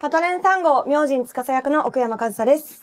パトレン3号、明神司役の奥山和沙です。